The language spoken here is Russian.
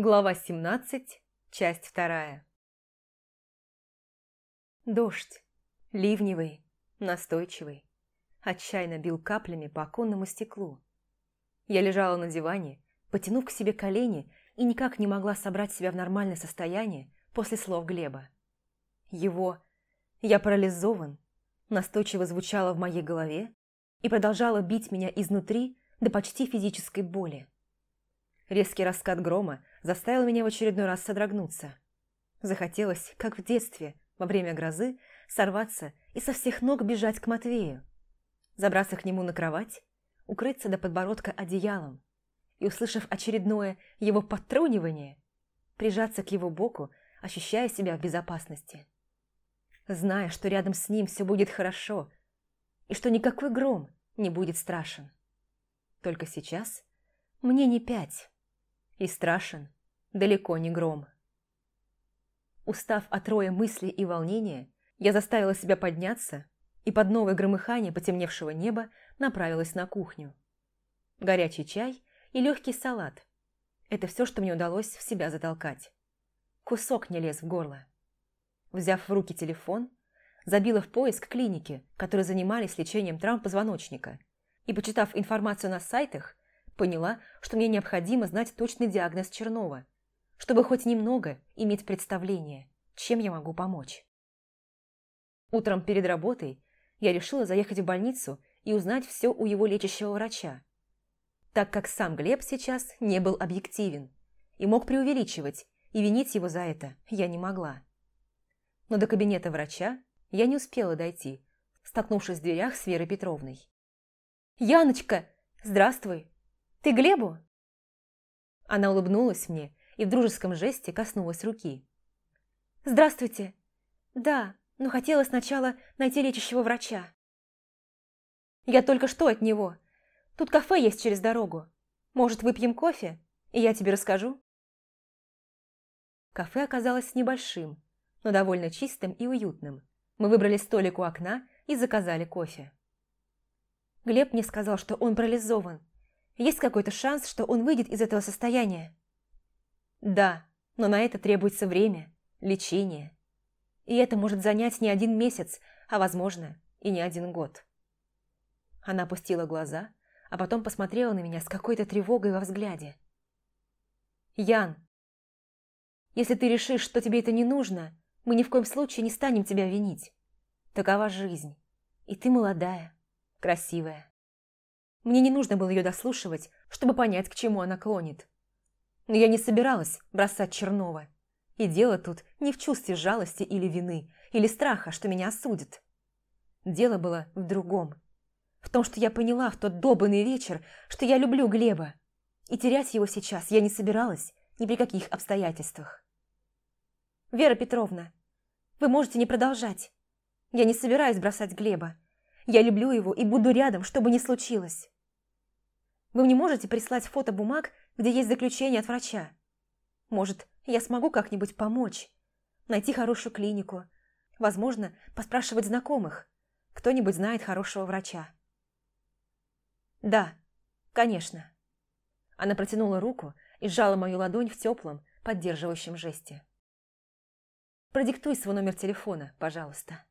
Глава 17, часть 2 Дождь, ливневый, настойчивый, отчаянно бил каплями по оконному стеклу. Я лежала на диване, потянув к себе колени и никак не могла собрать себя в нормальное состояние после слов Глеба. Его «я парализован» настойчиво звучало в моей голове и продолжало бить меня изнутри до почти физической боли. Резкий раскат грома заставил меня в очередной раз содрогнуться. Захотелось, как в детстве, во время грозы, сорваться и со всех ног бежать к Матвею. Забраться к нему на кровать, укрыться до подбородка одеялом и, услышав очередное его подтрунивание, прижаться к его боку, ощущая себя в безопасности. Зная, что рядом с ним все будет хорошо и что никакой гром не будет страшен. Только сейчас мне не пять, и страшен далеко не гром. Устав от роя мыслей и волнения, я заставила себя подняться и под новое громыхание потемневшего неба направилась на кухню. Горячий чай и легкий салат – это все, что мне удалось в себя затолкать. Кусок не лез в горло. Взяв в руки телефон, забила в поиск клиники, которые занимались лечением травм позвоночника, и, почитав информацию на сайтах, Поняла, что мне необходимо знать точный диагноз Чернова, чтобы хоть немного иметь представление, чем я могу помочь. Утром перед работой я решила заехать в больницу и узнать все у его лечащего врача, так как сам Глеб сейчас не был объективен и мог преувеличивать, и винить его за это я не могла. Но до кабинета врача я не успела дойти, столкнувшись в дверях с Верой Петровной. «Яночка, здравствуй!» Ты Глебу?» Она улыбнулась мне и в дружеском жесте коснулась руки. «Здравствуйте. Да, но хотела сначала найти лечащего врача. Я только что от него. Тут кафе есть через дорогу. Может, выпьем кофе, и я тебе расскажу?» Кафе оказалось небольшим, но довольно чистым и уютным. Мы выбрали столик у окна и заказали кофе. Глеб мне сказал, что он парализован, есть какой-то шанс, что он выйдет из этого состояния? Да, но на это требуется время, лечение. И это может занять не один месяц, а, возможно, и не один год. Она опустила глаза, а потом посмотрела на меня с какой-то тревогой во взгляде. «Ян, если ты решишь, что тебе это не нужно, мы ни в коем случае не станем тебя винить. Такова жизнь. И ты молодая, красивая. Мне не нужно было ее дослушивать, чтобы понять, к чему она клонит. Но я не собиралась бросать Чернова. И дело тут не в чувстве жалости или вины, или страха, что меня осудят. Дело было в другом. В том, что я поняла в тот добрый вечер, что я люблю Глеба. И терять его сейчас я не собиралась ни при каких обстоятельствах. «Вера Петровна, вы можете не продолжать. Я не собираюсь бросать Глеба. Я люблю его и буду рядом, что бы ни случилось. Вы мне можете прислать фото бумаг, где есть заключение от врача? Может, я смогу как-нибудь помочь? Найти хорошую клинику? Возможно, поспрашивать знакомых. Кто-нибудь знает хорошего врача. Да, конечно. Она протянула руку и сжала мою ладонь в теплом, поддерживающем жесте. Продиктуй свой номер телефона, пожалуйста.